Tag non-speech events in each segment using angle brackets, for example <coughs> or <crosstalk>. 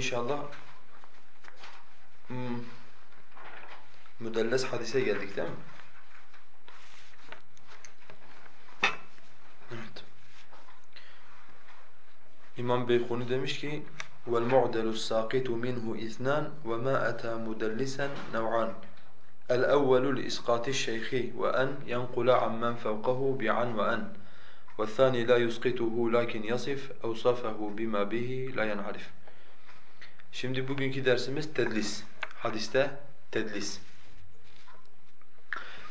inşallah hmm, müdelles hadise geldik değil mi? Evet. İmam Beykuni demiş ki وَالْمُعْدَلُ السَّاقِطُ مِنْهُ اِثْنَانِ وَمَا أَتَى مُدَلِّسًا نَوْعَانِ. الأول لإسقاط الشيخ وأن ينقل عمن فوقه بعن وأن. والثاني لا يسقطه lakin يصف أوصافه بما به لا ينعرف. Şimdi bugünkü dersimiz tedlis. Hadiste tedlis.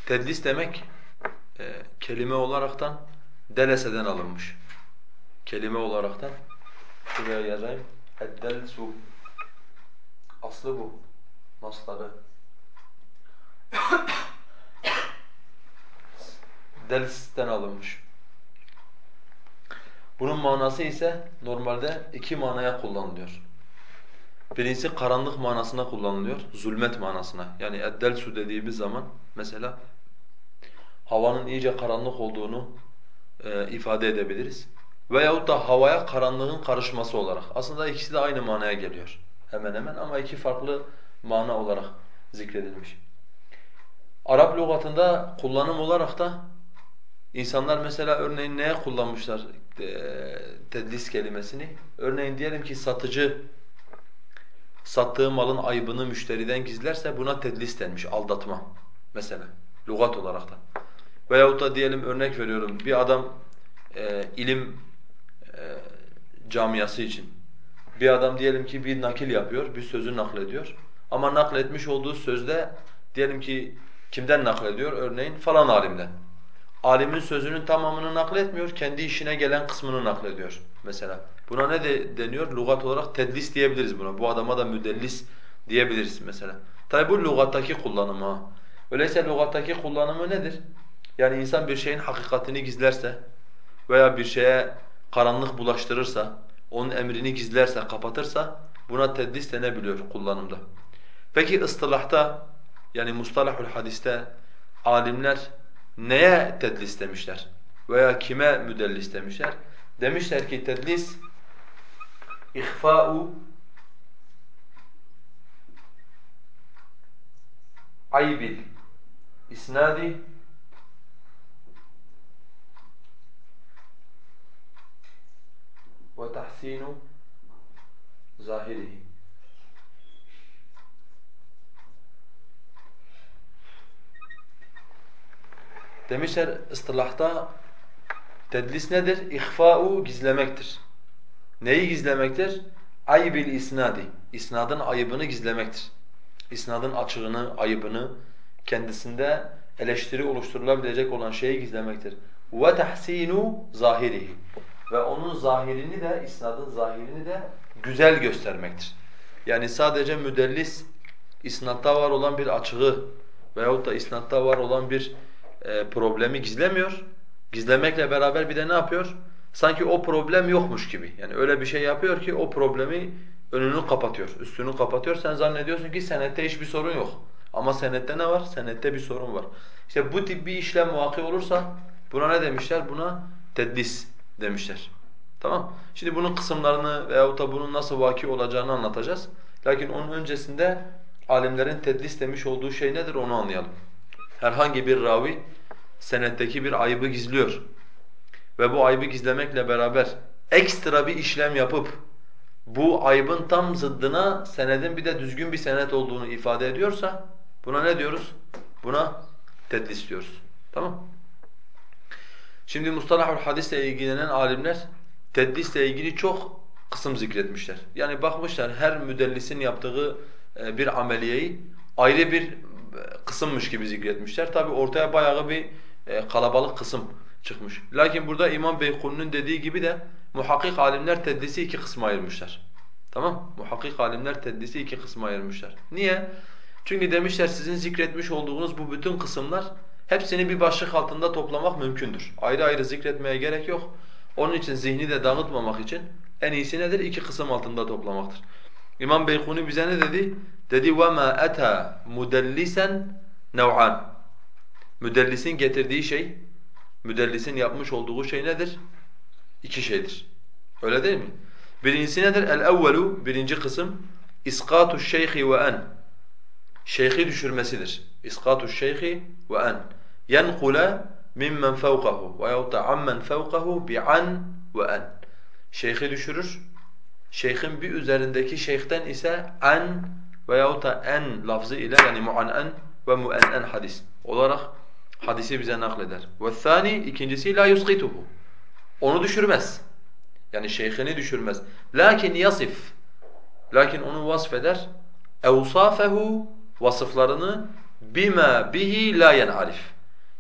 Tedlis demek e, kelime olaraktan deleseden alınmış. Kelime olaraktan şuraya yazayım. Eddelsu. Aslı bu. Masları. Dels'ten alınmış. Bunun manası ise normalde iki manaya kullanılıyor. Birincisi karanlık manasına kullanılıyor, zulmet manasına. Yani eddelsu dediğimiz zaman mesela havanın iyice karanlık olduğunu e, ifade edebiliriz. Veyahut da havaya karanlığın karışması olarak. Aslında ikisi de aynı manaya geliyor hemen hemen ama iki farklı mana olarak zikredilmiş. Arap lügatında kullanım olarak da insanlar mesela örneğin neye kullanmışlar e, tedlis kelimesini? Örneğin diyelim ki satıcı sattığı malın ayıbını müşteriden gizlerse buna tedlis denmiş, aldatma mesela lügat olarak da. Veyahut da diyelim örnek veriyorum bir adam e, ilim e, camiası için bir adam diyelim ki bir nakil yapıyor, bir sözü naklediyor. Ama nakletmiş olduğu sözde diyelim ki kimden naklediyor? Örneğin falan alimden. Alimin sözünün tamamını nakletmiyor, kendi işine gelen kısmını naklediyor mesela. Buna ne de deniyor? Lugat olarak tedlis diyebiliriz buna. Bu adama da müdellis diyebiliriz mesela. Tabi bu lugattaki kullanımı ha. Öyleyse lugattaki kullanımı nedir? Yani insan bir şeyin hakikatini gizlerse veya bir şeye karanlık bulaştırırsa, onun emrini gizlerse, kapatırsa buna tedlis denebiliyor kullanımda. Peki ıstılahta yani mustalahul hadiste alimler neye tedlis demişler? Veya kime müdellis demişler? Demişler ki tedlis ihfa'u aybil isnadi ve tahsinu zahirihi. Demişler ıstılahta tedlis nedir? İhfa'u gizlemektir. Neyi gizlemektir? Aybil isnadi. İsnadın ayıbını gizlemektir. İsnadın açığını, ayıbını, kendisinde eleştiri oluşturulabilecek olan şeyi gizlemektir. Ve tahsinu zahirihi. Ve onun zahirini de, isnadın zahirini de güzel göstermektir. Yani sadece müdellis isnatta var olan bir açığı veyahut da isnatta var olan bir e, problemi gizlemiyor. Gizlemekle beraber bir de ne yapıyor? Sanki o problem yokmuş gibi. Yani öyle bir şey yapıyor ki o problemi önünü kapatıyor, üstünü kapatıyor. Sen zannediyorsun ki senette hiçbir sorun yok. Ama senette ne var? Senette bir sorun var. İşte bu tip bir işlem vakı olursa buna ne demişler? Buna tedlis demişler. Tamam? Şimdi bunun kısımlarını veyahut da bunun nasıl vaki olacağını anlatacağız. Lakin onun öncesinde alimlerin tedlis demiş olduğu şey nedir onu anlayalım. Herhangi bir ravi senetteki bir ayıbı gizliyor ve bu ayıbı gizlemekle beraber ekstra bir işlem yapıp bu ayıbın tam zıddına senedin bir de düzgün bir senet olduğunu ifade ediyorsa buna ne diyoruz? Buna tedlis diyoruz. Tamam? Şimdi mustalahul hadisle ilgilenen alimler tedlisle ilgili çok kısım zikretmişler. Yani bakmışlar her müdellisin yaptığı e, bir ameliyeyi ayrı bir e, kısımmış gibi zikretmişler. Tabi ortaya bayağı bir e, kalabalık kısım çıkmış. Lakin burada İmam Beykuni'nin dediği gibi de muhakkik alimler tedlisi iki kısma ayırmışlar. Tamam? Muhakkik alimler tedlisi iki kısma ayırmışlar. Niye? Çünkü demişler sizin zikretmiş olduğunuz bu bütün kısımlar hepsini bir başlık altında toplamak mümkündür. Ayrı ayrı zikretmeye gerek yok. Onun için zihni de dağıtmamak için en iyisi nedir? İki kısım altında toplamaktır. İmam Beykuni bize ne dedi? Dedi وَمَا أَتَى مُدَلِّسًا نَوْعًا Müdellisin getirdiği şey, müdellisin yapmış olduğu şey nedir? İki şeydir. Öyle değil mi? Birincisi nedir? El-evvelu, birinci kısım. İskatu şeyhi ve en. Şeyhi düşürmesidir. İskatu şeyhi ve en. Yenkule mimmen fevkahu veyahut da ammen fevkahu bi'an ve en. Şeyhi düşürür. Şeyhin bir üzerindeki şeyhten ise an veyahut da en lafzı ile yani mu'anen ve mu'ennen hadis olarak hadisi bize nakleder. Ve ikincisi la yusqituhu. Onu düşürmez. Yani şeyhini düşürmez. Lakin yasif. Lakin onu vasfeder. Evsafehu vasıflarını bima bihi la yen'arif.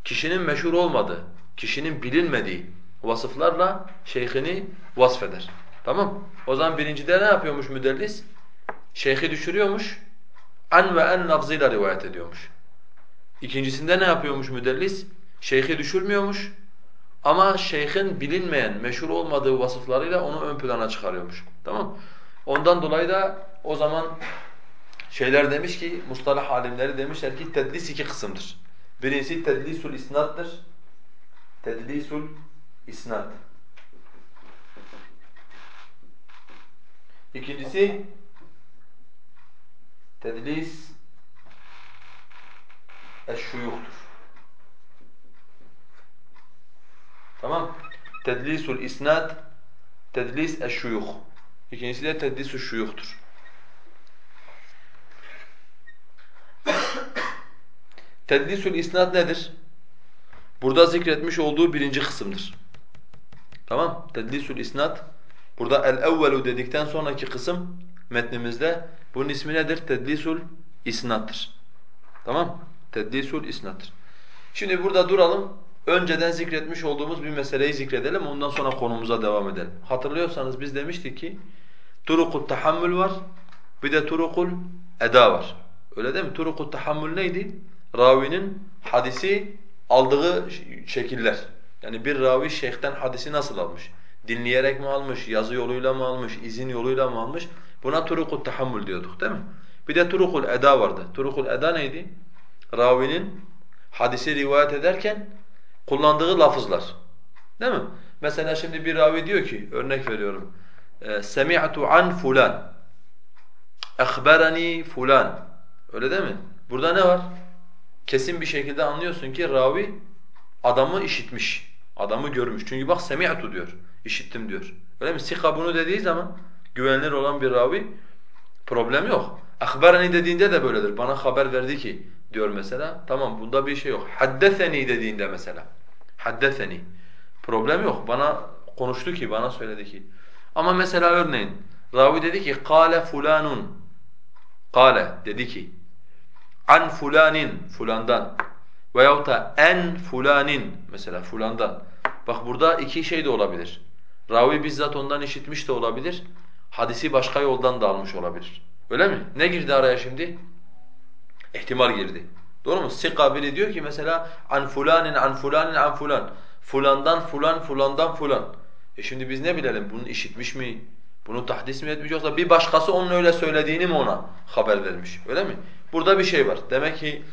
Kişinin meşhur olmadığı, kişinin bilinmediği vasıflarla şeyhini vasfeder. Tamam? O zaman birincide ne yapıyormuş müdellis? Şeyhi düşürüyormuş. An ve en lafzıyla rivayet ediyormuş. İkincisinde ne yapıyormuş müdellis? Şeyhi düşürmüyormuş. Ama şeyhin bilinmeyen, meşhur olmadığı vasıflarıyla onu ön plana çıkarıyormuş. Tamam? Ondan dolayı da o zaman şeyler demiş ki, mustalah alimleri demişler ki tedlis iki kısımdır. Birincisi tedlisul isnattır. Tedlisul isnat. İkincisi tedlis eşşuyuhtur. Tamam? Tedlisul isnad, tedlis eşşuyuh. İkincisi de tedlisul şuyuhtur. <coughs> Tedlisul isnad nedir? Burada zikretmiş olduğu birinci kısımdır. Tamam? Tedlisul isnad. Burada el-evvelu dedikten sonraki kısım metnimizde bunun ismi nedir? Tedlisul isnattır. Tamam? Tedlisul isnattır. Şimdi burada duralım. Önceden zikretmiş olduğumuz bir meseleyi zikredelim. Ondan sonra konumuza devam edelim. Hatırlıyorsanız biz demiştik ki turukut tahammül var. Bir de turukul eda var. Öyle değil mi? Turukut tahammül neydi? Ravinin hadisi aldığı şekiller. Yani bir ravi şeyhten hadisi nasıl almış? Dinleyerek mi almış, yazı yoluyla mı almış, izin yoluyla mı almış? Buna turukut tahammül diyorduk değil mi? Bir de turukul eda vardı. Turukul eda neydi? Ravinin hadisi rivayet ederken kullandığı lafızlar. Değil mi? Mesela şimdi bir ravi diyor ki, örnek veriyorum. E, Semi'tu an fulan. Akhbarani fulan. Öyle değil mi? Burada ne var? Kesin bir şekilde anlıyorsun ki ravi adamı işitmiş. Adamı görmüş. Çünkü bak semi'tu diyor. İşittim diyor. Öyle mi? Sika bunu dediği zaman güvenilir olan bir ravi problem yok. Akhbarani dediğinde de böyledir. Bana haber verdi ki diyor mesela. Tamam bunda bir şey yok. Haddeseni dediğinde mesela. Haddeseni. Problem yok. Bana konuştu ki, bana söyledi ki. Ama mesela örneğin ravi dedi ki kâle fulanun. Kâle dedi ki an fulanin fulandan veyahut da en fulanin mesela fulandan. Bak burada iki şey de olabilir. Ravi bizzat ondan işitmiş de olabilir. Hadisi başka yoldan da almış olabilir. Öyle mi? Ne girdi araya şimdi? İhtimal girdi. Doğru mu? Sika biri diyor ki mesela an fulanin an fulanin an fulan. Fulandan fulan fulandan fulan. E şimdi biz ne bilelim? Bunu işitmiş mi? Bunu tahdis mi etmiş yoksa bir başkası onun öyle söylediğini mi ona haber vermiş? Öyle mi? Burada bir şey var. Demek ki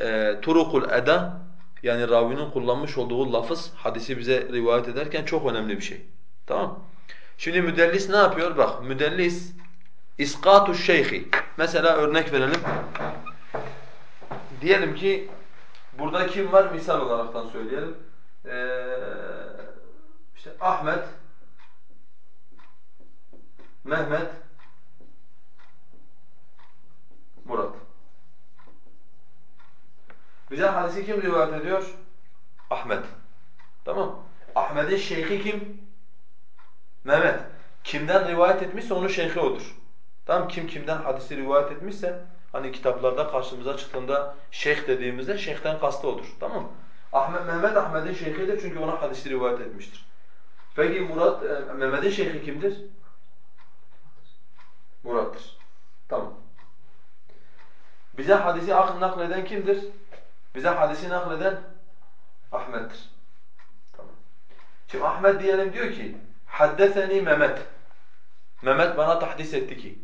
e, turukul eda yani ravinin kullanmış olduğu lafız hadisi bize rivayet ederken çok önemli bir şey. Tamam? Şimdi müdellis ne yapıyor? Bak müdellis iskatu şeyhi. Mesela örnek verelim. Diyelim ki burada kim var? Misal olaraktan söyleyelim. Ee, işte Ahmet, Mehmet, Murat. Bize hadisi kim rivayet ediyor? Ahmet. Tamam. Ahmet'in şeyhi kim? Mehmet. Kimden rivayet etmişse onun şeyhi odur. Tamam kim kimden hadisi rivayet etmişse hani kitaplarda karşımıza çıktığında şeyh dediğimizde şeyhten kastı olur. Tamam mı? Ahmet Mehmet Ahmet'in şeyhidir çünkü ona hadisi rivayet etmiştir. Peki Murat e, Mehmet'in şeyhi kimdir? Murat'tır. Tamam. Bize hadisi nakleden kimdir? Bize hadisi nakleden Ahmet'tir. Tamam. Şimdi Ahmet diyelim diyor ki haddeseni Mehmet. Mehmet bana tahdis etti ki.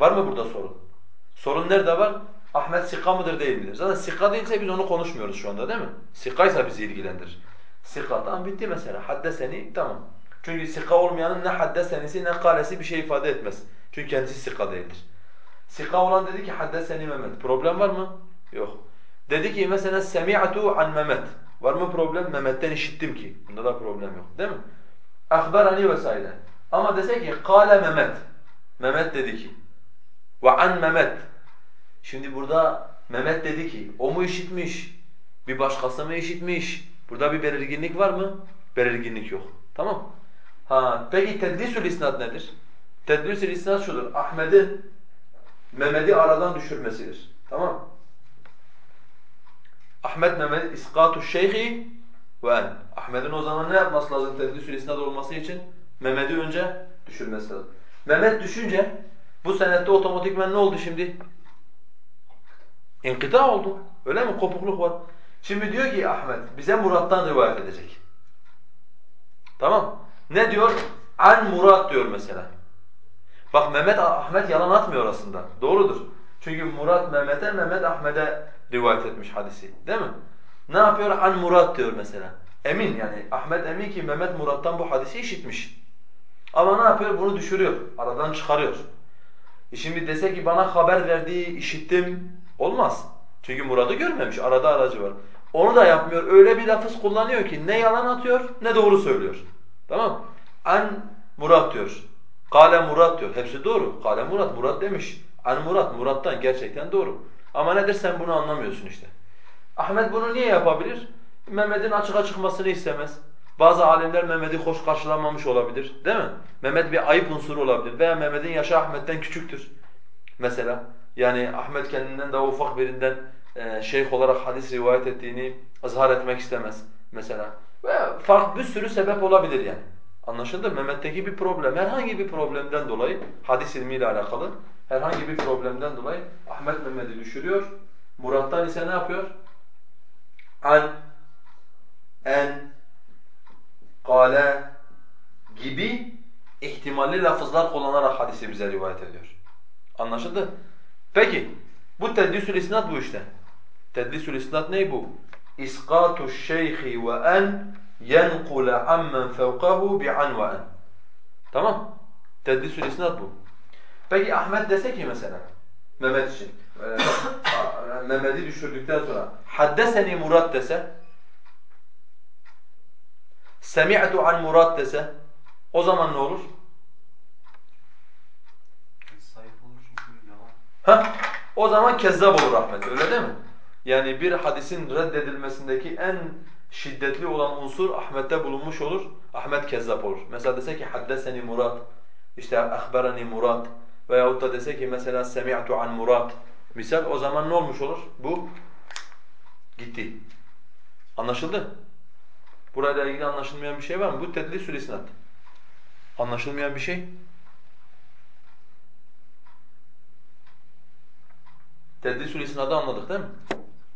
Var mı burada sorun? Sorun nerede var? Ahmet sika mıdır değil midir? Zaten sika değilse biz onu konuşmuyoruz şu anda değil mi? Sikaysa bizi ilgilendirir. Sika tamam bitti mesela. Haddeseni tamam. Çünkü sika olmayanın ne haddesenisi ne kalesi bir şey ifade etmez. Çünkü kendisi sika değildir. Sika olan dedi ki haddeseni Mehmet. Problem var mı? Yok. Dedi ki mesela semi'tu an Mehmet. Var mı problem? Mehmet'ten işittim ki. Bunda da problem yok. Değil mi? Akberani vesaire. Ama dese ki kâle Mehmet. Mehmet dedi ki. Ve an Mehmet. Şimdi burada Mehmet dedi ki o mu işitmiş? Bir başkası mı işitmiş? Burada bir belirginlik var mı? Belirginlik yok. Tamam Ha, peki tedlisül isnad nedir? Tedlisül isnad şudur. Ahmet'in Mehmet'i aradan düşürmesidir. Tamam Ahmet Mehmet iskatu şeyhi ve en. Ahmet'in o zaman ne yapması lazım tedlisül isnad olması için? Mehmet'i önce düşürmesi lazım. Mehmet düşünce bu senette otomatikmen ne oldu şimdi? İnkıta oldu. Öyle mi? Kopukluk var. Şimdi diyor ki Ahmet bize Murat'tan rivayet edecek. Tamam. Ne diyor? An Murat diyor mesela. Bak Mehmet Ahmet yalan atmıyor aslında. Doğrudur. Çünkü Murat Mehmet'e, Mehmet Ahmet'e rivayet etmiş hadisi. Değil mi? Ne yapıyor? An Murat diyor mesela. Emin yani Ahmet emin ki Mehmet Murat'tan bu hadisi işitmiş. Ama ne yapıyor? Bunu düşürüyor. Aradan çıkarıyor. E şimdi dese ki bana haber verdiği işittim olmaz. Çünkü Murat'ı görmemiş. Arada aracı var. Onu da yapmıyor. Öyle bir lafız kullanıyor ki ne yalan atıyor ne doğru söylüyor. Tamam An Murat diyor. Kale Murat diyor. Hepsi doğru. Kale Murat. Murat demiş. An Murat. Murat'tan gerçekten doğru. Ama nedir sen bunu anlamıyorsun işte. Ahmet bunu niye yapabilir? Mehmet'in açığa çıkmasını istemez. Bazı alimler Mehmet'i hoş karşılamamış olabilir. Değil mi? Mehmet bir ayıp unsuru olabilir. Veya Mehmet'in yaşı Ahmet'ten küçüktür. Mesela. Yani Ahmet kendinden daha ufak birinden e, şeyh olarak hadis rivayet ettiğini ızhar etmek istemez. Mesela. Veya farklı bir sürü sebep olabilir yani. Anlaşıldı? Mehmet'teki bir problem, herhangi bir problemden dolayı hadis ilmiyle alakalı herhangi bir problemden dolayı Ahmet Mehmet'i düşürüyor. Murat'tan ise ne yapıyor? An, en, kale gibi ihtimalli lafızlar kullanarak hadisi bize rivayet ediyor. Anlaşıldı? Peki, bu tedlisül isnat bu işte. Tedlisül isnat ne bu? İskatu şeyhi ve en yenkule ammen fevkahu bi'an ve en. Tamam? Tedlisül isnat bu. Peki Ahmet dese ki mesela, Mehmet için, e, <coughs> Mehmet'i düşürdükten sonra haddeseni Murat dese, semi'tu an Murat dese, o zaman ne olur? Sahip olur çünkü yalan. Ha? O zaman kezzap olur Ahmet, öyle değil mi? Yani bir hadisin reddedilmesindeki en şiddetli olan unsur Ahmet'te bulunmuş olur. Ahmet kezzap olur. Mesela dese ki haddeseni Murat, işte ahberani Murat veyahut da dese ki mesela semi'tu an Murat. Misal o zaman ne olmuş olur? Bu gitti. Anlaşıldı? Burayla ilgili anlaşılmayan bir şey var mı? Bu tedlisül isnat. Anlaşılmayan bir şey? Tedlisül isnadı anladık değil mi?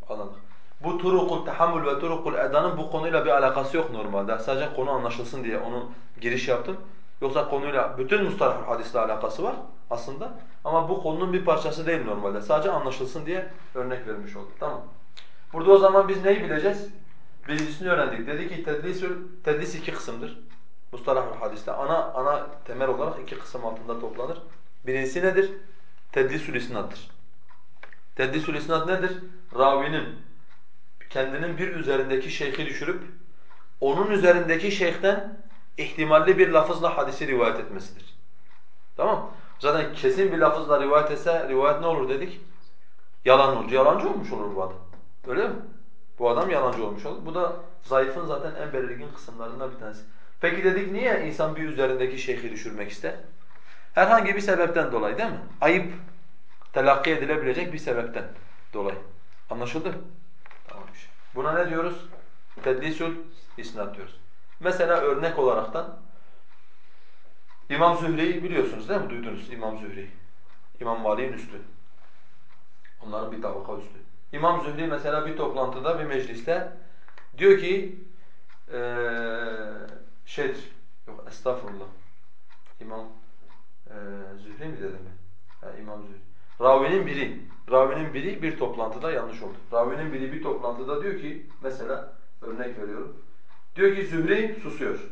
Anladık. Bu turukul tahammül ve turukul edanın bu konuyla bir alakası yok normalde. Sadece konu anlaşılsın diye onu giriş yaptım. Yoksa konuyla bütün mustalahul hadisle alakası var aslında. Ama bu konunun bir parçası değil normalde. Sadece anlaşılsın diye örnek vermiş olduk. Tamam. Burada o zaman biz neyi bileceğiz? Birincisini öğrendik. Dedi ki tedlisül, tedlis iki kısımdır. Mustalahul hadiste ana ana temel olarak iki kısım altında toplanır. Birincisi nedir? Tedlisül isnattır. Tedlisül isnad nedir? Ravinin kendinin bir üzerindeki şeyhi düşürüp onun üzerindeki şeyhten ihtimalli bir lafızla hadisi rivayet etmesidir. Tamam Zaten kesin bir lafızla rivayet etse rivayet ne olur dedik? Yalan olur. Yalancı olmuş olur bu adam. Öyle mi? Bu adam yalancı olmuş olur. Bu da zayıfın zaten en belirgin kısımlarından bir tanesi. Peki dedik niye insan bir üzerindeki şeyhi düşürmek ister? Herhangi bir sebepten dolayı değil mi? Ayıp telakki edilebilecek bir sebepten dolayı. Anlaşıldı? Tamam. Buna ne diyoruz? Tedlisül isnad diyoruz. Mesela örnek olaraktan İmam Zühri'yi biliyorsunuz değil mi? Duydunuz İmam Zühri. İmam Mali'nin üstü. Onların bir tabaka üstü. İmam Zühri mesela bir toplantıda, bir mecliste diyor ki ee, şeydir, yok estağfurullah. İmam ee, Zühri mi dedim ben? Ha, İmam Zühri. Ravinin biri, ravinin biri bir toplantıda yanlış oldu. Ravinin biri bir toplantıda diyor ki, mesela örnek veriyorum. Diyor ki Zühri susuyor.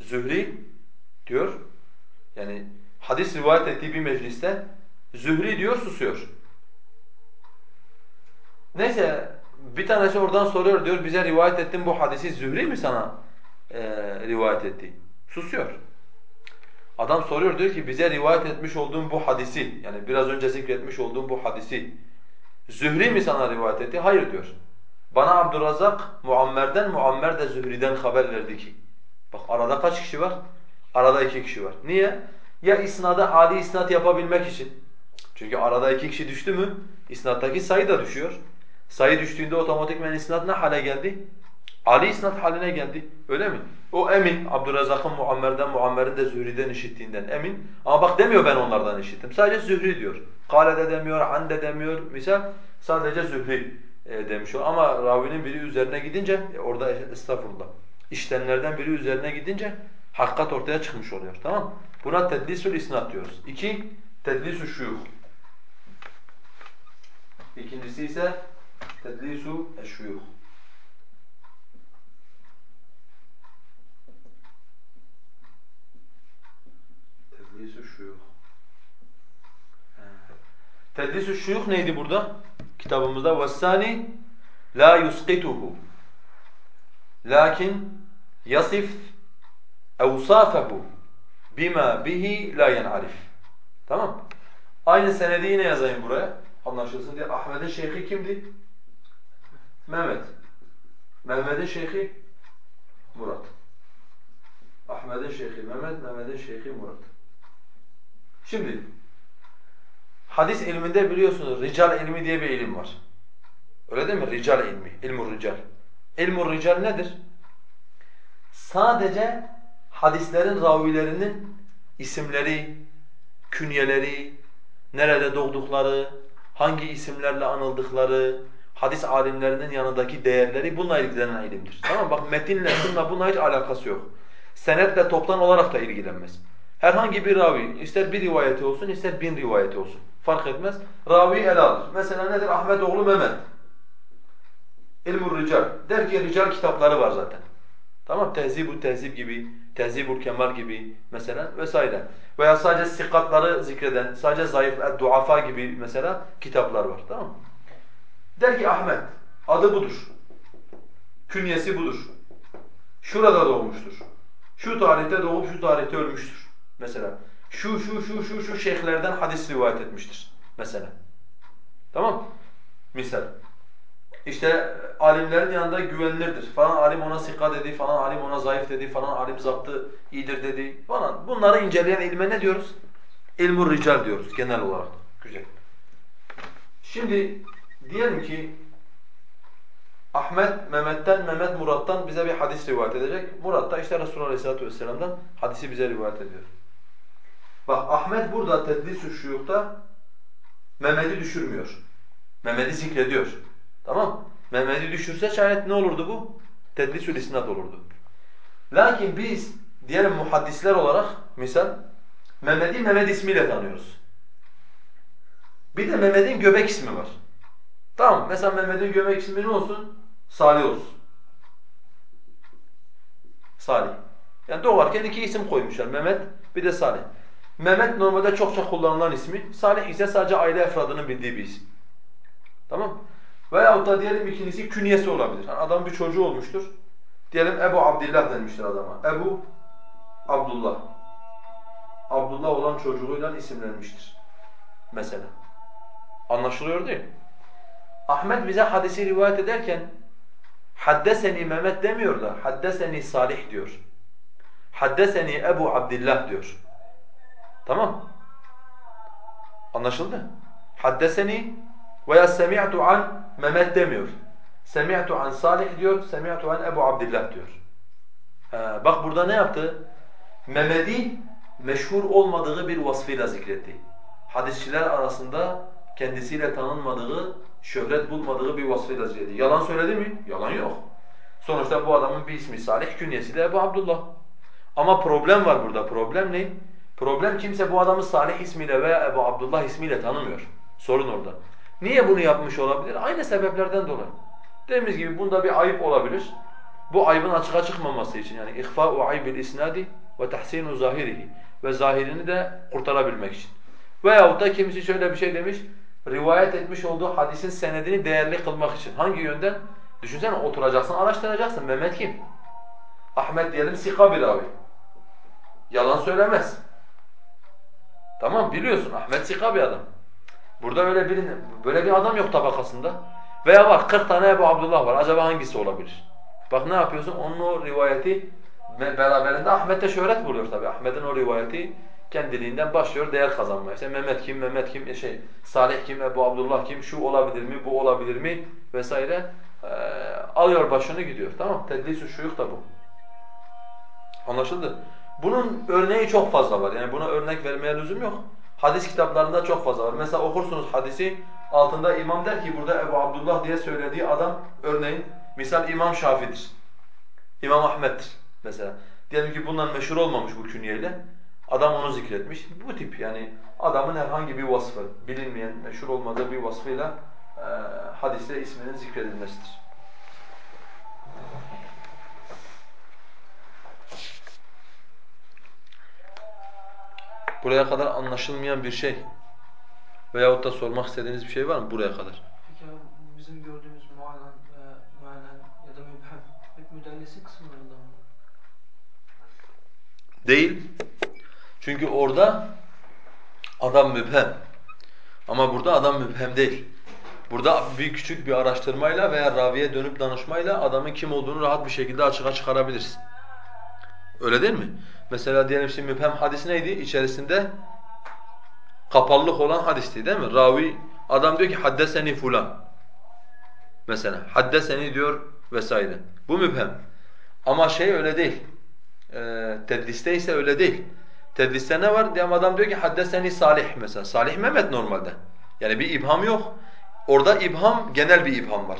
Zühri diyor. Yani hadis rivayet ettiği bir mecliste Zühri diyor susuyor. Neyse bir tanesi oradan soruyor diyor bize rivayet ettin bu hadisi Zühri mi sana e, rivayet etti? Susuyor. Adam soruyor diyor ki bize rivayet etmiş olduğun bu hadisi yani biraz önce zikretmiş olduğun bu hadisi Zühri mi sana rivayet etti? Hayır diyor. Bana Abdurrazak Muammer'den, Muammer de Zühri'den haber verdi ki. Bak arada kaç kişi var? Arada iki kişi var. Niye? Ya isnada adi isnat yapabilmek için. Çünkü arada iki kişi düştü mü isnattaki sayı da düşüyor. Sayı düştüğünde otomatikmen isnat ne hale geldi? Ali isnat haline geldi. Öyle mi? O emin. Abdurrazak'ın Muammer'den, Muammer'in de Zühri'den işittiğinden emin. Ama bak demiyor ben onlardan işittim. Sadece Zühri diyor. Kale de demiyor, an de demiyor. Misal sadece Zühri e, demiş o. Ama ravinin biri üzerine gidince, e, orada estağfurullah, işlemlerden biri üzerine gidince hakikat ortaya çıkmış oluyor. Tamam Buna tedlisül isnat diyoruz. İki, tedlisü şuyuh. İkincisi ise tedlisu eşşuyuh. Tedlisu şuyuh. Tedlisu şuyuh neydi burada? Kitabımızda vessani la yusqituhu. Lakin yasif evsafahu bima bihi la yen'arif. Tamam? Aynı senedi yine yazayım buraya anlaşılsın diye. Ahmet'in şeyhi kimdi? Mehmet. Mehmet'in şeyhi Murat. Ahmet'in şeyhi Mehmet, Mehmet'in şeyhi Murat. Şimdi hadis ilminde biliyorsunuz rical ilmi diye bir ilim var. Öyle değil mi? Rical ilmi, ilmur rical. İlmur rical nedir? Sadece hadislerin ravilerinin isimleri, künyeleri, nerede doğdukları, hangi isimlerle anıldıkları, hadis alimlerinin yanındaki değerleri bununla ilgilenen ilimdir. Tamam Bak metinle bununla bununla hiç alakası yok. Senetle toptan olarak da ilgilenmez. Herhangi bir ravi, ister bir rivayeti olsun, ister bin rivayeti olsun. Fark etmez. Ravi ele alır. Mesela nedir? Ahmet oğlu Mehmet. İlmur Rical. Der ki Rical kitapları var zaten. Tamam Tehzib-ü Tehzib gibi, Tehzib-ül Kemal gibi mesela vesaire. Veya sadece sikatları zikreden, sadece zayıf, duafa gibi mesela kitaplar var. Tamam mı? Der ki Ahmet, adı budur. Künyesi budur. Şurada doğmuştur. Şu tarihte doğup şu tarihte ölmüştür. Mesela şu şu şu şu şu şeyhlerden hadis rivayet etmiştir. Mesela. Tamam Misal. İşte alimlerin yanında güvenilirdir. Falan alim ona sika dedi, falan alim ona zayıf dedi, falan alim zaptı iyidir dedi falan. Bunları inceleyen ilme ne diyoruz? İlmur rical diyoruz genel olarak. Güzel. Şimdi diyelim ki Ahmet Mehmet'ten, Mehmet Murat'tan bize bir hadis rivayet edecek. Murat da işte Resulullah Aleyhisselatü Vesselam'dan hadisi bize rivayet ediyor. Bak Ahmet burada tedlis-ü şuyukta Mehmet'i düşürmüyor. Mehmet'i zikrediyor. Tamam Mehmet'i düşürse şayet ne olurdu bu? Tedlisül isnat olurdu. Lakin biz diyelim muhaddisler olarak misal Mehmet'i Mehmet ismiyle tanıyoruz. Bir de Mehmet'in göbek ismi var. Tamam mesela Mehmet'in göbek ismi ne olsun? Salih olsun. Salih. Yani doğarken iki isim koymuşlar. Mehmet bir de Salih. Mehmet normalde çokça kullanılan ismi. Salih ise sadece aile efradının bildiği bir isim. Tamam Veyahut da diyelim ikincisi künyesi olabilir. Yani adam bir çocuğu olmuştur. Diyelim Ebu Abdillah denmiştir adama. Ebu Abdullah. Abdullah olan çocuğuyla isimlenmiştir. Mesela. Anlaşılıyor değil? Ahmet bize hadisi rivayet ederken haddeseni Mehmet demiyor da haddeseni Salih diyor. Haddeseni Ebu Abdillah diyor. Tamam? Anlaşıldı? Haddeseni veya semi'tu an Mehmet demiyor. Semi'tu an Salih diyor, semi'tu an Ebu Abdillah diyor. Ha, bak burada ne yaptı? Mehmet'i meşhur olmadığı bir vasfıyla zikretti. Hadisçiler arasında kendisiyle tanınmadığı, şöhret bulmadığı bir vasfıyla zikretti. Yalan söyledi mi? Yalan yok. Sonuçta bu adamın bir ismi Salih, künyesi de Ebu Abdullah. Ama problem var burada. Problem ne? Problem kimse bu adamı Salih ismiyle veya Ebu Abdullah ismiyle tanımıyor. Sorun orada. Niye bunu yapmış olabilir? Aynı sebeplerden dolayı. Dediğimiz gibi bunda bir ayıp olabilir. Bu aybın açığa çıkmaması için yani ihfa'u aybil isnadi ve tahsinu zahirihi ve zahirini de kurtarabilmek için. Veyahut da kimisi şöyle bir şey demiş, rivayet etmiş olduğu hadisin senedini değerli kılmak için. Hangi yönden? Düşünsene oturacaksın, araştıracaksın. Mehmet kim? Ahmet diyelim sika bir ravi. Yalan söylemez. Tamam biliyorsun Ahmet sika bir adam. Burada öyle bir böyle bir adam yok tabakasında. Veya bak 40 tane Ebu Abdullah var. Acaba hangisi olabilir? Bak ne yapıyorsun? Onun o rivayeti beraberinde Ahmet'te şöhret buluyor tabi. Ahmet'in o rivayeti kendiliğinden başlıyor değer kazanmaya. İşte Mehmet kim, Mehmet kim, e şey Salih kim, Ebu Abdullah kim, şu olabilir mi, bu olabilir mi vesaire ee, alıyor başını gidiyor. Tamam Tedlis-i şuyuk da bu. Anlaşıldı? Bunun örneği çok fazla var. Yani buna örnek vermeye lüzum yok. Hadis kitaplarında çok fazla var. Mesela okursunuz hadisi altında imam der ki burada Ebu Abdullah diye söylediği adam örneğin misal İmam Şafi'dir. İmam Ahmet'tir mesela. Diyelim ki bundan meşhur olmamış bu künyeyle. Adam onu zikretmiş. Bu tip yani adamın herhangi bir vasfı, bilinmeyen, meşhur olmadığı bir vasfıyla e, hadiste isminin zikredilmesidir. Buraya kadar anlaşılmayan bir şey veyahut da sormak istediğiniz bir şey var mı buraya kadar? Peki abi bizim gördüğümüz mualan, e, mualan ya da mübhem hep müdellisin kısımlarında mı? Değil. Çünkü orada adam mübhem. Ama burada adam mübhem değil. Burada bir küçük bir araştırmayla veya raviye dönüp danışmayla adamın kim olduğunu rahat bir şekilde açığa çıkarabilirsin. Öyle değil mi? Mesela diyelim şimdi müphem hadis neydi? İçerisinde kapalılık olan hadisti değil mi? Ravi adam diyor ki haddeseni fulan. Mesela haddeseni diyor vesaire. Bu müphem. Ama şey öyle değil. Ee, tedliste ise öyle değil. Tedliste ne var? Diyelim adam diyor ki haddeseni Salih mesela. Salih Mehmet normalde. Yani bir ibham yok. Orada ibham genel bir ibham var.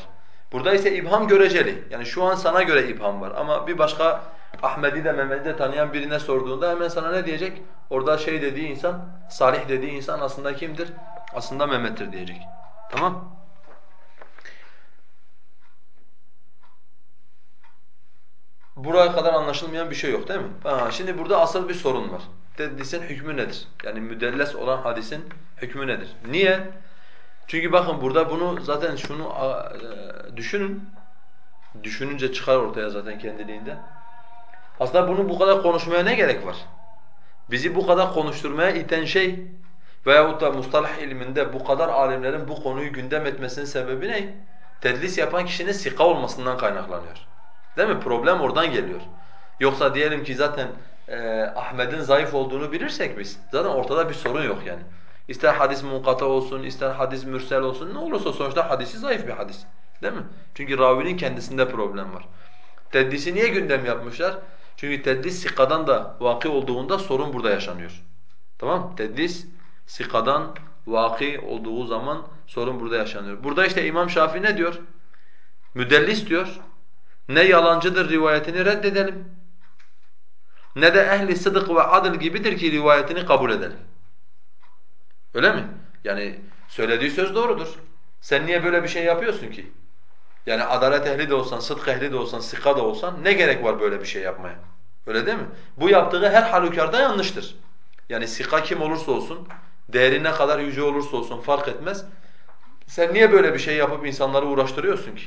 Burada ise ibham göreceli. Yani şu an sana göre ibham var ama bir başka Ahmed'i de Mehmet'i de tanıyan birine sorduğunda hemen sana ne diyecek? Orada şey dediği insan, Salih dediği insan aslında kimdir? Aslında Mehmet'tir diyecek. Tamam? Buraya kadar anlaşılmayan bir şey yok değil mi? Ha, şimdi burada asıl bir sorun var. Hadisin hükmü nedir? Yani müdelles olan hadisin hükmü nedir? Niye? Çünkü bakın burada bunu zaten şunu e, düşünün. Düşününce çıkar ortaya zaten kendiliğinde. Aslında bunu bu kadar konuşmaya ne gerek var? Bizi bu kadar konuşturmaya iten şey veyahut da mustalah ilminde bu kadar alimlerin bu konuyu gündem etmesinin sebebi ne? Tedlis yapan kişinin sika olmasından kaynaklanıyor. Değil mi? Problem oradan geliyor. Yoksa diyelim ki zaten e, Ahmet'in zayıf olduğunu bilirsek biz zaten ortada bir sorun yok yani. İster hadis munkata olsun, ister hadis mürsel olsun ne olursa sonuçta hadisi zayıf bir hadis. Değil mi? Çünkü ravinin kendisinde problem var. Tedlisi niye gündem yapmışlar? Çünkü tedlis sikadan da vaki olduğunda sorun burada yaşanıyor. Tamam Tedlis sikadan vaki olduğu zaman sorun burada yaşanıyor. Burada işte İmam Şafii ne diyor? Müdellis diyor. Ne yalancıdır rivayetini reddedelim. Ne de ehli sıdık ve adil gibidir ki rivayetini kabul edelim. Öyle mi? Yani söylediği söz doğrudur. Sen niye böyle bir şey yapıyorsun ki? Yani adalet ehli de olsan, sıdk ehli de olsan, sika da olsan ne gerek var böyle bir şey yapmaya? Öyle değil mi? Bu yaptığı her halükarda yanlıştır. Yani sika kim olursa olsun, değeri ne kadar yüce olursa olsun fark etmez. Sen niye böyle bir şey yapıp insanları uğraştırıyorsun ki?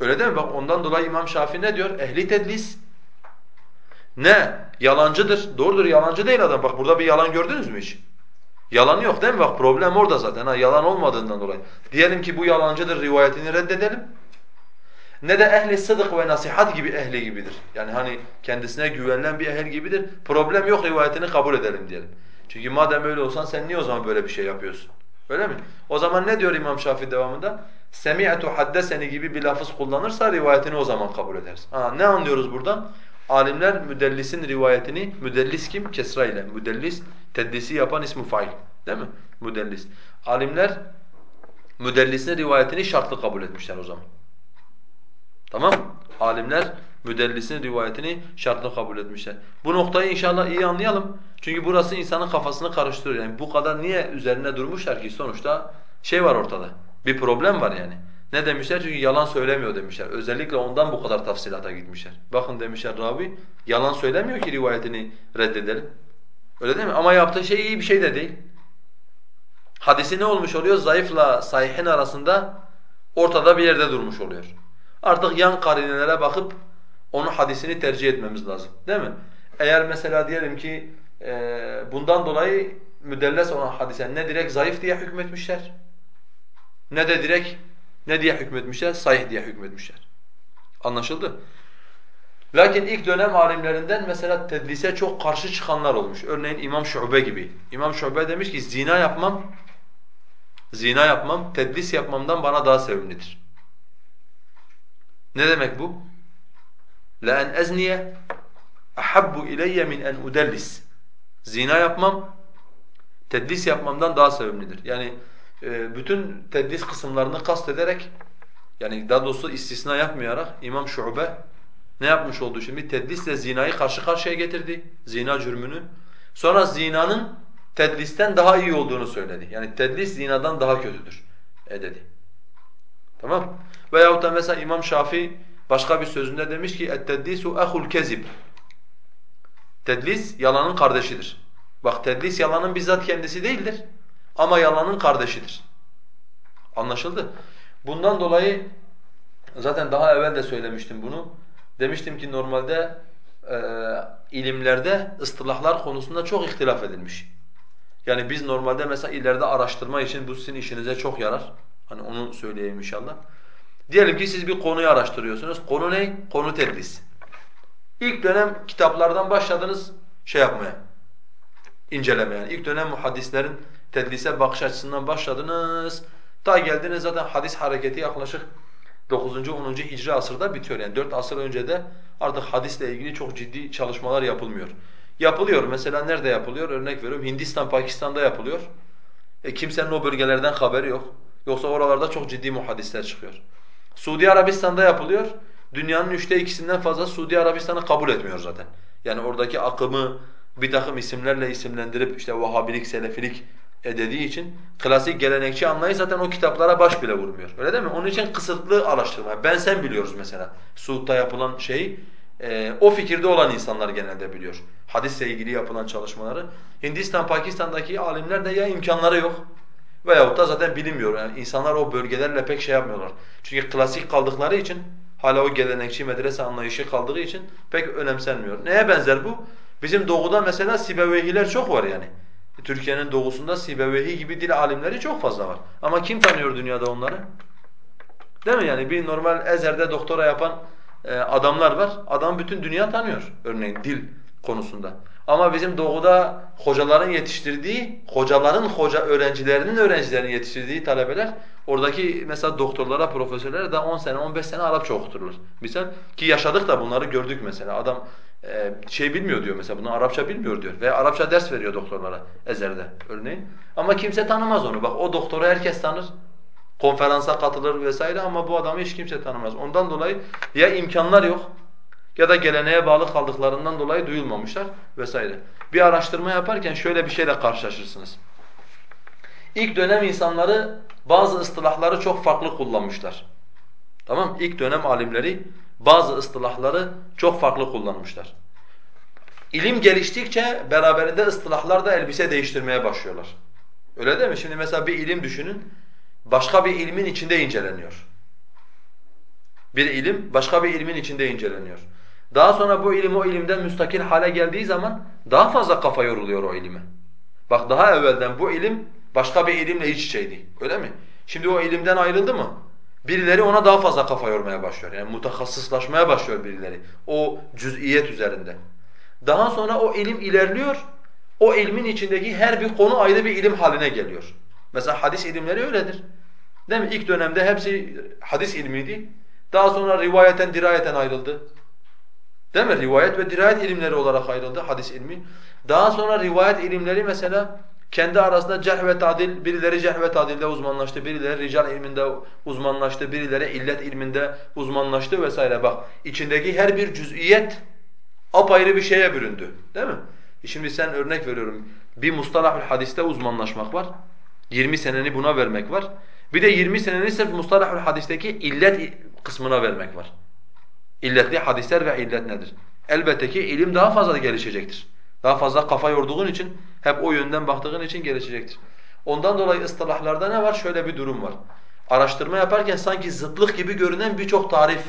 Öyle değil mi? Bak ondan dolayı İmam Şafii ne diyor? Ehli tedlis. Ne? Yalancıdır. Doğrudur yalancı değil adam. Bak burada bir yalan gördünüz mü hiç? Yalan yok değil mi? Bak problem orada zaten. Ha, yalan olmadığından dolayı. Diyelim ki bu yalancıdır rivayetini reddedelim ne de ehli sıdık ve nasihat gibi ehli gibidir. Yani hani kendisine güvenilen bir ehil gibidir. Problem yok rivayetini kabul edelim diyelim. Çünkü madem öyle olsan sen niye o zaman böyle bir şey yapıyorsun? Öyle mi? O zaman ne diyor İmam Şafii devamında? Semi'tu haddeseni gibi bir lafız kullanırsa rivayetini o zaman kabul ederiz. Ha, ne anlıyoruz buradan? Alimler müdellisin rivayetini, müdellis kim? Kesra ile. Müdellis, teddisi yapan ismi fail. Değil mi? Müdellis. Alimler müdellisin rivayetini şartlı kabul etmişler o zaman. Tamam? Alimler müdellisin rivayetini şartlı kabul etmişler. Bu noktayı inşallah iyi anlayalım. Çünkü burası insanın kafasını karıştırıyor. Yani bu kadar niye üzerine durmuşlar ki sonuçta şey var ortada. Bir problem var yani. Ne demişler? Çünkü yalan söylemiyor demişler. Özellikle ondan bu kadar tafsilata gitmişler. Bakın demişler ravi yalan söylemiyor ki rivayetini reddedelim. Öyle değil mi? Ama yaptığı şey iyi bir şey de değil. Hadisi ne olmuş oluyor? Zayıfla sahihin arasında ortada bir yerde durmuş oluyor. Artık yan karinelere bakıp onun hadisini tercih etmemiz lazım. Değil mi? Eğer mesela diyelim ki e, bundan dolayı müdelles olan hadise ne direkt zayıf diye hükmetmişler ne de direkt ne diye hükmetmişler? Sahih diye hükmetmişler. Anlaşıldı? Lakin ilk dönem alimlerinden mesela tedlise çok karşı çıkanlar olmuş. Örneğin İmam Şube gibi. İmam Şube demiş ki zina yapmam, zina yapmam, tedlis yapmamdan bana daha sevimlidir. Ne demek bu? La en ezniye ahabbu ileyye min en. Zina yapmam tedlis yapmamdan daha sevimlidir. Yani e, bütün tedlis kısımlarını kast ederek yani daha doğrusu istisna yapmayarak İmam Şube ne yapmış oldu şimdi? Tedlisle zinayı karşı karşıya getirdi. Zina cürmünü. Sonra zinanın tedlisten daha iyi olduğunu söyledi. Yani tedlis zinadan daha kötüdür e dedi. Tamam? Veyahut da mesela İmam Şafii başka bir sözünde demiş ki اَتْتَدْلِسُ اَخُ الْكَذِبِ Tedlis yalanın kardeşidir. Bak tedlis yalanın bizzat kendisi değildir ama yalanın kardeşidir. Anlaşıldı? Bundan dolayı zaten daha evvel de söylemiştim bunu. Demiştim ki normalde e, ilimlerde ıstılahlar konusunda çok ihtilaf edilmiş. Yani biz normalde mesela ileride araştırma için bu sizin işinize çok yarar. Hani onu söyleyeyim inşallah. Diyelim ki siz bir konuyu araştırıyorsunuz. Konu ne? Konu tedlis. İlk dönem kitaplardan başladınız şey yapmaya, incelemeye. Yani ilk dönem muhaddislerin tedlise bakış açısından başladınız. Ta geldiniz zaten hadis hareketi yaklaşık 9. 10. Hicri asırda bitiyor. Yani 4 asır önce de artık hadisle ilgili çok ciddi çalışmalar yapılmıyor. Yapılıyor. Mesela nerede yapılıyor? Örnek veriyorum Hindistan, Pakistan'da yapılıyor. E kimsenin o bölgelerden haberi yok. Yoksa oralarda çok ciddi muhaddisler çıkıyor. Suudi Arabistan'da yapılıyor. Dünyanın üçte ikisinden fazla Suudi Arabistan'ı kabul etmiyor zaten. Yani oradaki akımı bir takım isimlerle isimlendirip işte Vahabilik, Selefilik dediği için klasik gelenekçi anlayış zaten o kitaplara baş bile vurmuyor. Öyle değil mi? Onun için kısıtlı araştırma. Ben sen biliyoruz mesela. Suud'da yapılan şeyi e, o fikirde olan insanlar genelde biliyor. Hadisle ilgili yapılan çalışmaları. Hindistan, Pakistan'daki alimler de ya imkanları yok veyahut da zaten bilinmiyor. Yani insanlar o bölgelerle pek şey yapmıyorlar. Çünkü klasik kaldıkları için hala o gelenekçi medrese anlayışı kaldığı için pek önemsenmiyor. Neye benzer bu? Bizim doğuda mesela Sibevehiler çok var yani. Türkiye'nin doğusunda Sibevehi gibi dil alimleri çok fazla var. Ama kim tanıyor dünyada onları? Değil mi? Yani bir normal Ezer'de doktora yapan e, adamlar var. Adam bütün dünya tanıyor örneğin dil konusunda. Ama bizim doğuda hocaların yetiştirdiği, hocaların hoca öğrencilerinin öğrencilerinin yetiştirdiği talebeler oradaki mesela doktorlara, profesörlere daha 10 sene, 15 sene Arapça okuturlar. Misal ki yaşadık da bunları gördük mesela. Adam e, şey bilmiyor diyor mesela bunu Arapça bilmiyor diyor veya Arapça ders veriyor doktorlara Ezer'de örneğin. Ama kimse tanımaz onu. Bak o doktoru herkes tanır. Konferansa katılır vesaire ama bu adamı hiç kimse tanımaz. Ondan dolayı ya imkanlar yok ya da geleneğe bağlı kaldıklarından dolayı duyulmamışlar vesaire. Bir araştırma yaparken şöyle bir şeyle karşılaşırsınız. İlk dönem insanları bazı ıstılahları çok farklı kullanmışlar. Tamam İlk dönem alimleri bazı ıstılahları çok farklı kullanmışlar. İlim geliştikçe beraberinde ıstılahlar da elbise değiştirmeye başlıyorlar. Öyle değil mi? Şimdi mesela bir ilim düşünün, başka bir ilmin içinde inceleniyor. Bir ilim başka bir ilmin içinde inceleniyor. Daha sonra bu ilim o ilimden müstakil hale geldiği zaman daha fazla kafa yoruluyor o ilime. Bak daha evvelden bu ilim başka bir ilimle iç içeydi. Öyle mi? Şimdi o ilimden ayrıldı mı? Birileri ona daha fazla kafa yormaya başlıyor. Yani mutahassıslaşmaya başlıyor birileri. O cüz'iyet üzerinde. Daha sonra o ilim ilerliyor. O ilmin içindeki her bir konu ayrı bir ilim haline geliyor. Mesela hadis ilimleri öyledir. Değil mi? İlk dönemde hepsi hadis ilmiydi. Daha sonra rivayeten, dirayeten ayrıldı. Değil mi? Rivayet ve dirayet ilimleri olarak ayrıldı hadis ilmi. Daha sonra rivayet ilimleri mesela kendi arasında cerh ve tadil, birileri cerh ve tadilde uzmanlaştı, birileri rical ilminde uzmanlaştı, birileri illet ilminde uzmanlaştı vesaire. Bak içindeki her bir cüz'iyet apayrı bir şeye büründü. Değil mi? E şimdi sen örnek veriyorum. Bir mustalahül hadiste uzmanlaşmak var. 20 seneni buna vermek var. Bir de 20 seneni sırf mustalahul hadisteki illet kısmına vermek var. İlletli hadisler ve illet nedir? Elbette ki ilim daha fazla gelişecektir. Daha fazla kafa yorduğun için, hep o yönden baktığın için gelişecektir. Ondan dolayı ıstılahlarda ne var? Şöyle bir durum var. Araştırma yaparken sanki zıtlık gibi görünen birçok tarif,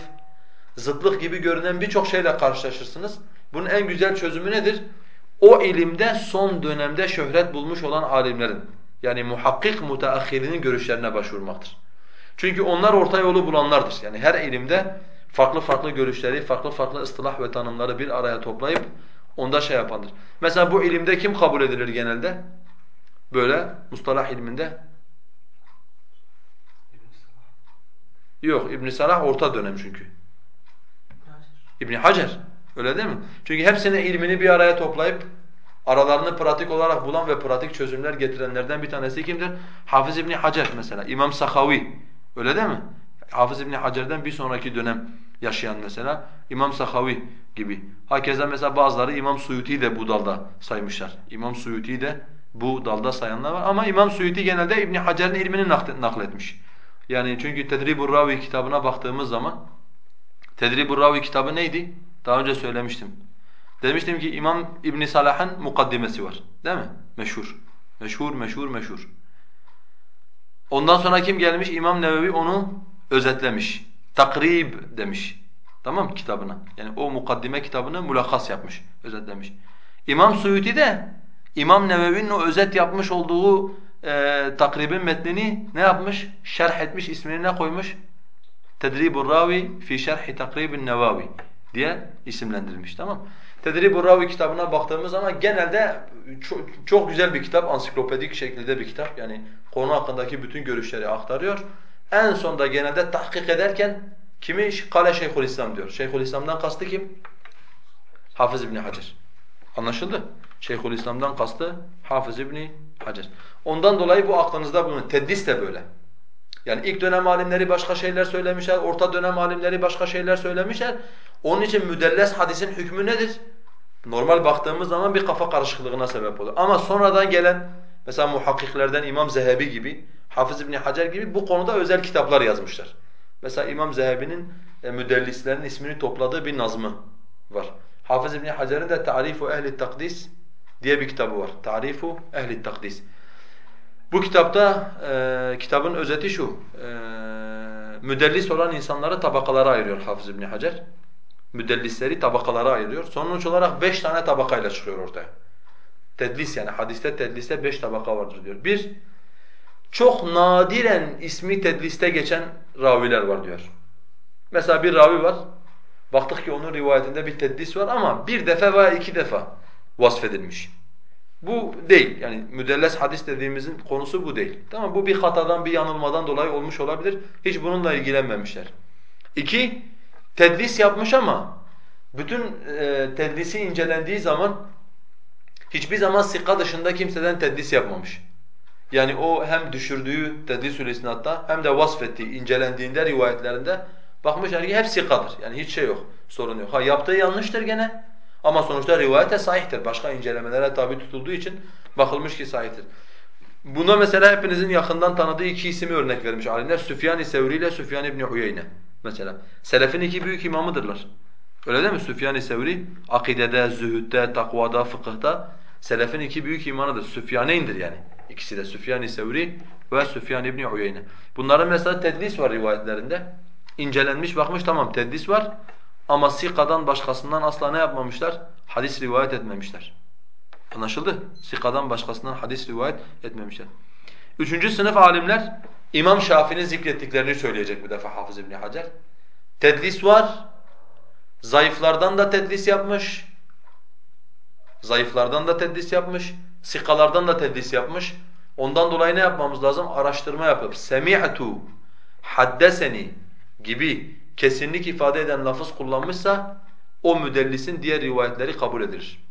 zıtlık gibi görünen birçok şeyle karşılaşırsınız. Bunun en güzel çözümü nedir? O ilimde son dönemde şöhret bulmuş olan alimlerin, yani muhakkik müteahhirinin görüşlerine başvurmaktır. Çünkü onlar orta yolu bulanlardır. Yani her ilimde farklı farklı görüşleri, farklı farklı ıstılah ve tanımları bir araya toplayıp onda şey yapandır. Mesela bu ilimde kim kabul edilir genelde? Böyle mustalah ilminde yok. İbn Salah orta dönem çünkü. İbn Hacer öyle değil mi? Çünkü hepsini ilmini bir araya toplayıp aralarını pratik olarak bulan ve pratik çözümler getirenlerden bir tanesi kimdir? Hafız İbn Hacer mesela, İmam Sahavi. Öyle değil mi? Hafız İbn Hacer'den bir sonraki dönem yaşayan mesela İmam Sahavi gibi. Hakeza mesela bazıları İmam Suyuti de bu dalda saymışlar. İmam Suyuti de bu dalda sayanlar var ama İmam Suyuti genelde İbn Hacer'in ilmini nakl- nakletmiş. Yani çünkü Tedribur Ravi kitabına baktığımız zaman Tedribur Ravi kitabı neydi? Daha önce söylemiştim. Demiştim ki İmam İbn Salah'ın mukaddimesi var. Değil mi? Meşhur. Meşhur, meşhur, meşhur. Ondan sonra kim gelmiş? İmam Nevevi onu özetlemiş. Takrib demiş. Tamam kitabına? Yani o mukaddime kitabını mulakas yapmış, özetlemiş. İmam Suyuti de İmam Nevevi'nin o özet yapmış olduğu e, takribin metnini ne yapmış? Şerh etmiş, ismini ne koymuş? Tedribur Ravi fi şerhi takribin Nevavi diye isimlendirilmiş tamam? Tedribur Ravi kitabına baktığımız zaman genelde çok, çok güzel bir kitap, ansiklopedik şekilde bir kitap. Yani konu hakkındaki bütün görüşleri aktarıyor. En sonda genelde tahkik ederken kimi Kale Şeyhülislam diyor. Şeyhülislam'dan kastı kim? Hafız İbn Hacer. Anlaşıldı? Şeyhülislam'dan kastı Hafız İbn Hacer. Ondan dolayı bu aklınızda bulunur. Teddis de böyle. Yani ilk dönem alimleri başka şeyler söylemişler, orta dönem alimleri başka şeyler söylemişler. Onun için müdelles hadisin hükmü nedir? Normal baktığımız zaman bir kafa karışıklığına sebep oluyor. Ama sonradan gelen mesela muhakkiklerden İmam Zehebi gibi, Hafız İbn Hacer gibi bu konuda özel kitaplar yazmışlar. Mesela İmam Zehebi'nin e, müdellislerin ismini topladığı bir nazmı var. Hafız İbn Hacer'in de Tarifu Ehli Takdis diye bir kitabı var. Tarifu Ehli Takdis. Bu kitapta e, kitabın özeti şu. E, müdellis olan insanları tabakalara ayırıyor Hafız İbn Hacer. Müdellisleri tabakalara ayırıyor. Sonuç olarak beş tane tabakayla çıkıyor ortaya. Tedlis yani hadiste tedliste beş tabaka vardır diyor. Bir, çok nadiren ismi tedliste geçen raviler var diyor. Mesela bir ravi var. Baktık ki onun rivayetinde bir tedlis var ama bir defa veya iki defa vasfedilmiş. Bu değil. Yani müdelles hadis dediğimizin konusu bu değil. Tamam Bu bir hatadan, bir yanılmadan dolayı olmuş olabilir. Hiç bununla ilgilenmemişler. İki, tedlis yapmış ama bütün e, tedlisi incelendiği zaman hiçbir zaman sika dışında kimseden tedlis yapmamış. Yani o hem düşürdüğü tedlisül isnatta hem de vasfettiği, incelendiğinde rivayetlerinde bakmışlar ki hep sikadır. Yani hiç şey yok, sorun yok. Ha yaptığı yanlıştır gene ama sonuçta rivayete sahihtir. Başka incelemelere tabi tutulduğu için bakılmış ki sahihtir. Buna mesela hepinizin yakından tanıdığı iki ismi örnek vermiş alimler. Süfyan-ı Sevri ile Süfyan ibn Uyeyne mesela. Selefin iki büyük imamıdırlar. Öyle değil mi? Süfyan-ı Sevri akidede, zühütte, takvada, fıkıhta selefin iki büyük imanıdır. Süfyaneyndir yani. İkisi de Süfyan-ı Sevri ve Süfyan ibn Uyeyne. Bunların mesela tedlis var rivayetlerinde. İncelenmiş bakmış tamam tedlis var ama sikadan başkasından asla ne yapmamışlar? Hadis rivayet etmemişler. Anlaşıldı? Sikadan başkasından hadis rivayet etmemişler. Üçüncü sınıf alimler İmam Şafii'nin zikrettiklerini söyleyecek bu defa Hafız İbn Hacer. Tedlis var. Zayıflardan da tedlis yapmış. Zayıflardan da tedlis yapmış. Sikalardan da tedlis yapmış. Ondan dolayı ne yapmamız lazım? Araştırma yapıp semi'tu haddeseni gibi kesinlik ifade eden lafız kullanmışsa o müdellisin diğer rivayetleri kabul edilir.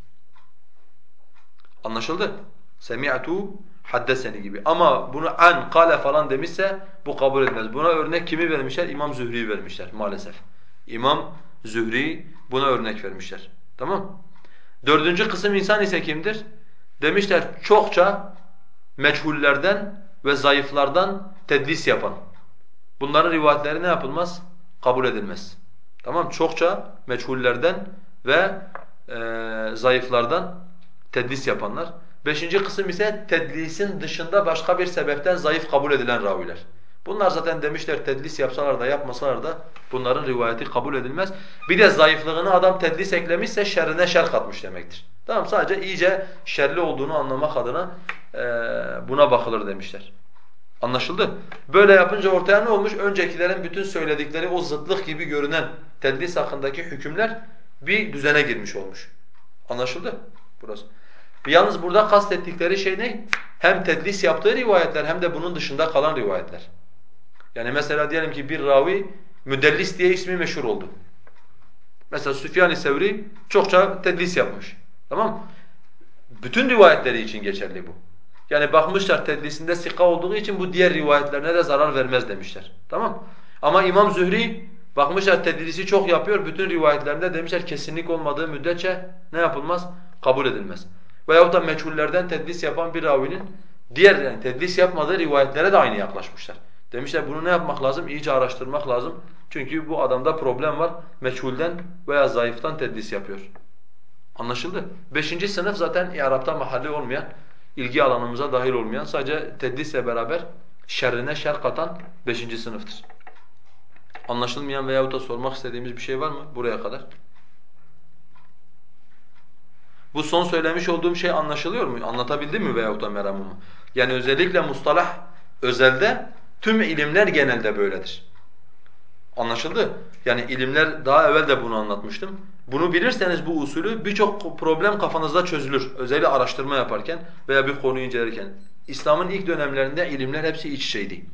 Anlaşıldı? Semi'tu haddeseni gibi. Ama bunu an, kale falan demişse bu kabul etmez. Buna örnek kimi vermişler? İmam Zühri'yi vermişler maalesef. İmam Zühri buna örnek vermişler. Tamam Dördüncü kısım insan ise kimdir? Demişler çokça meçhullerden ve zayıflardan tedlis yapan. Bunların rivayetleri ne yapılmaz? Kabul edilmez. Tamam Çokça meçhullerden ve e, zayıflardan tedlis yapanlar. Beşinci kısım ise tedlisin dışında başka bir sebepten zayıf kabul edilen raviler. Bunlar zaten demişler tedlis yapsalar da yapmasalar da bunların rivayeti kabul edilmez. Bir de zayıflığını adam tedlis eklemişse şerrine şer katmış demektir. Tamam sadece iyice şerli olduğunu anlamak adına e, buna bakılır demişler. Anlaşıldı? Böyle yapınca ortaya ne olmuş? Öncekilerin bütün söyledikleri o zıtlık gibi görünen tedlis hakkındaki hükümler bir düzene girmiş olmuş. Anlaşıldı? Burası. Yalnız burada kastettikleri şey ne? Hem tedlis yaptığı rivayetler hem de bunun dışında kalan rivayetler. Yani mesela diyelim ki bir ravi müdellis diye ismi meşhur oldu. Mesela Süfyan-ı Sevri çokça tedlis yapmış. Tamam mı? Bütün rivayetleri için geçerli bu. Yani bakmışlar tedlisinde sika olduğu için bu diğer rivayetlerine de zarar vermez demişler. Tamam Ama İmam Zühri bakmışlar tedlisi çok yapıyor. Bütün rivayetlerinde demişler kesinlik olmadığı müddetçe ne yapılmaz? Kabul edilmez. Veyahut da meçhullerden tedlis yapan bir ravinin diğer yani tedlis yapmadığı rivayetlere de aynı yaklaşmışlar. Demişler bunu ne yapmak lazım? İyice araştırmak lazım. Çünkü bu adamda problem var. Meçhulden veya zayıftan tedlis yapıyor. Anlaşıldı? Beşinci sınıf zaten İrab'ta mahalli olmayan, ilgi alanımıza dahil olmayan, sadece tedlisle beraber şerrine şer katan beşinci sınıftır. Anlaşılmayan veyahut da sormak istediğimiz bir şey var mı buraya kadar? Bu son söylemiş olduğum şey anlaşılıyor mu? Anlatabildim mi veyahut da meramımı? Yani özellikle mustalah özelde tüm ilimler genelde böyledir. Anlaşıldı? Yani ilimler daha evvel de bunu anlatmıştım. Bunu bilirseniz bu usulü birçok problem kafanızda çözülür. Özellikle araştırma yaparken veya bir konuyu incelerken. İslam'ın ilk dönemlerinde ilimler hepsi iç içeydi.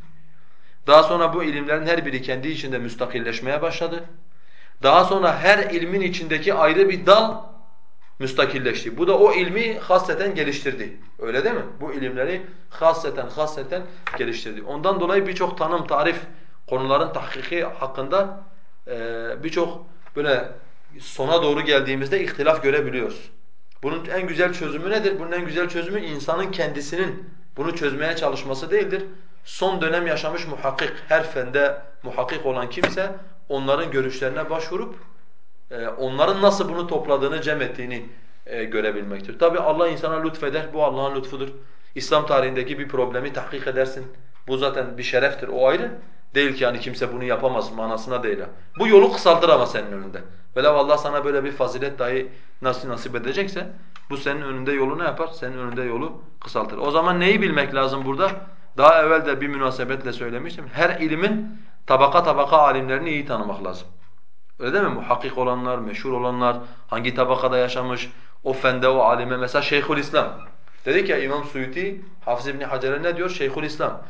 Daha sonra bu ilimlerin her biri kendi içinde müstakilleşmeye başladı. Daha sonra her ilmin içindeki ayrı bir dal müstakilleşti. Bu da o ilmi hasreten geliştirdi. Öyle değil mi? Bu ilimleri hasreten hasreten geliştirdi. Ondan dolayı birçok tanım, tarif, konuların tahkiki hakkında birçok böyle sona doğru geldiğimizde ihtilaf görebiliyoruz. Bunun en güzel çözümü nedir? Bunun en güzel çözümü insanın kendisinin bunu çözmeye çalışması değildir. Son dönem yaşamış muhakkik, her fende muhakkik olan kimse onların görüşlerine başvurup e, onların nasıl bunu topladığını, cem ettiğini e, görebilmektir. Tabi Allah insana lütfeder, bu Allah'ın lütfudur. İslam tarihindeki bir problemi tahkik edersin. Bu zaten bir şereftir, o ayrı. Değil ki yani kimse bunu yapamaz manasına değil. Bu yolu kısaltır ama senin önünde. Velev Allah sana böyle bir fazilet dahi nasıl nasip edecekse bu senin önünde yolu ne yapar? Senin önünde yolu kısaltır. O zaman neyi bilmek lazım burada? Daha evvel de bir münasebetle söylemiştim. Her ilimin tabaka tabaka alimlerini iyi tanımak lazım. Öyle değil mi? Muhakkik olanlar, meşhur olanlar, hangi tabakada yaşamış, o fende, o alime. Mesela Şeyhülislam. Dedik ya İmam Suyuti, Hafız İbni Hacer'e ne diyor? Şeyhülislam.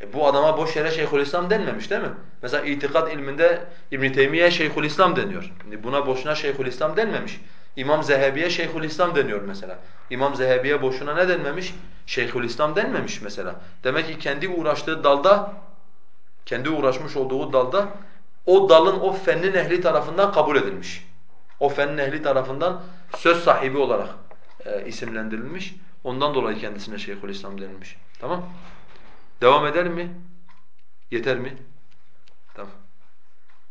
E bu adama boş yere Şeyhülislam denmemiş değil mi? Mesela itikat ilminde İbn Teymiye Şeyhülislam deniyor. Şimdi buna boşuna Şeyhülislam denmemiş. İmam Zehebi'ye Şeyhülislam deniyor mesela. İmam Zehebi'ye boşuna ne denmemiş? Şeyhülislam denmemiş mesela. Demek ki kendi uğraştığı dalda, kendi uğraşmış olduğu dalda o dalın o fennin ehli tarafından kabul edilmiş. O fennin ehli tarafından söz sahibi olarak e, isimlendirilmiş. Ondan dolayı kendisine Şeyhülislam denilmiş. Tamam? Devam eder mi? Yeter mi? Tamam.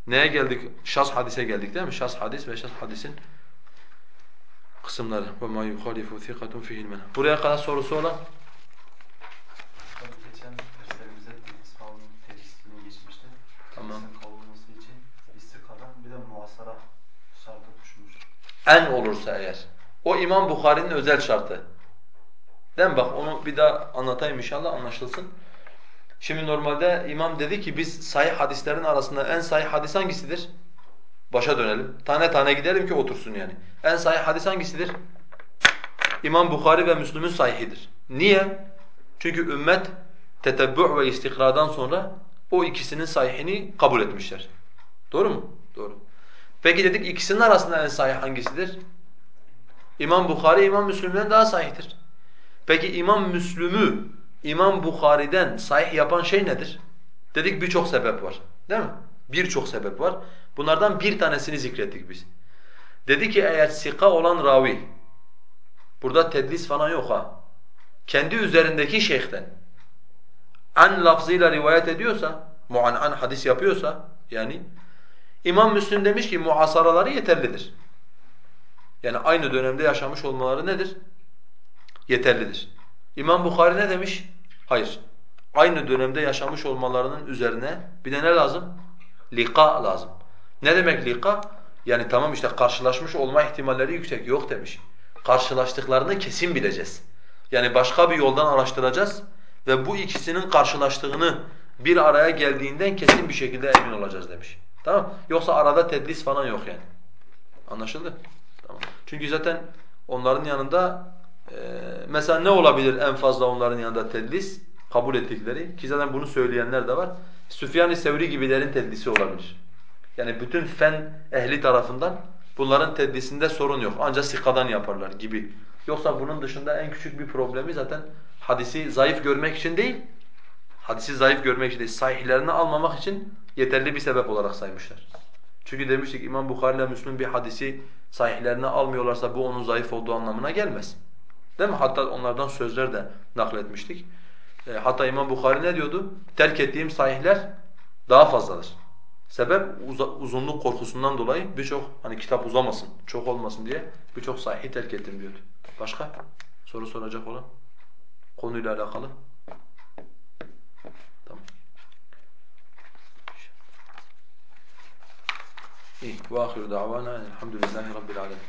Neye geldik? Şas hadise geldik değil mi? Şas hadis ve şas hadisin kısımları. وَمَا يُخَالِفُ ثِقَةٌ فِيهِ الْمَنَى Buraya kadar sorusu olan? Tabii geçen derslerimizde tedris kavramı tedrisini geçmişti. Tamam. En olursa eğer. O İmam Bukhari'nin özel şartı. Değil mi? Bak onu bir daha anlatayım inşallah anlaşılsın. Şimdi normalde imam dedi ki biz sahih hadislerin arasında en sahih hadis hangisidir? Başa dönelim. Tane tane gidelim ki otursun yani. En sahih hadis hangisidir? İmam Bukhari ve Müslüm'ün sahihidir. Niye? Çünkü ümmet tetebbü' ve istikradan sonra o ikisinin sahihini kabul etmişler. Doğru mu? Doğru. Peki dedik ikisinin arasında en sahih hangisidir? İmam Bukhari İmam Müslüm'den daha sahihtir. Peki İmam Müslüm'ü İmam Bukhari'den sahih yapan şey nedir? Dedik birçok sebep var. Değil mi? Birçok sebep var. Bunlardan bir tanesini zikrettik biz. Dedi ki eğer sika olan ravi, burada tedlis falan yok ha. Kendi üzerindeki şeyhten an lafzıyla rivayet ediyorsa, muan'an hadis yapıyorsa yani İmam Müslim demiş ki muasaraları yeterlidir. Yani aynı dönemde yaşamış olmaları nedir? Yeterlidir. İmam Bukhari ne demiş? Hayır. Aynı dönemde yaşamış olmalarının üzerine bir de ne lazım? Lika lazım. Ne demek lika? Yani tamam işte karşılaşmış olma ihtimalleri yüksek. Yok demiş. Karşılaştıklarını kesin bileceğiz. Yani başka bir yoldan araştıracağız ve bu ikisinin karşılaştığını bir araya geldiğinden kesin bir şekilde emin olacağız demiş. Tamam? Yoksa arada tedlis falan yok yani. Anlaşıldı? Tamam. Çünkü zaten onların yanında e, mesela ne olabilir en fazla onların yanında tedlis? Kabul ettikleri ki zaten bunu söyleyenler de var. Süfyan-ı Sevri gibilerin tedlisi olabilir. Yani bütün fen ehli tarafından bunların tedlisinde sorun yok. Ancak sikadan yaparlar gibi. Yoksa bunun dışında en küçük bir problemi zaten hadisi zayıf görmek için değil, hadisi zayıf görmek için değil, sahihlerini almamak için yeterli bir sebep olarak saymışlar. Çünkü demiştik İmam Bukhari ile Müslüm bir hadisi sahihlerine almıyorlarsa bu onun zayıf olduğu anlamına gelmez. Değil mi? Hatta onlardan sözler de nakletmiştik. E, hatta İmam Bukhari ne diyordu? Terk ettiğim sahihler daha fazladır. Sebep uzunluk korkusundan dolayı birçok hani kitap uzamasın, çok olmasın diye birçok sahih terk ettim diyordu. Başka? Soru soracak olan? Konuyla alakalı? إيه وآخر دعوانا الحمد لله رب العالمين.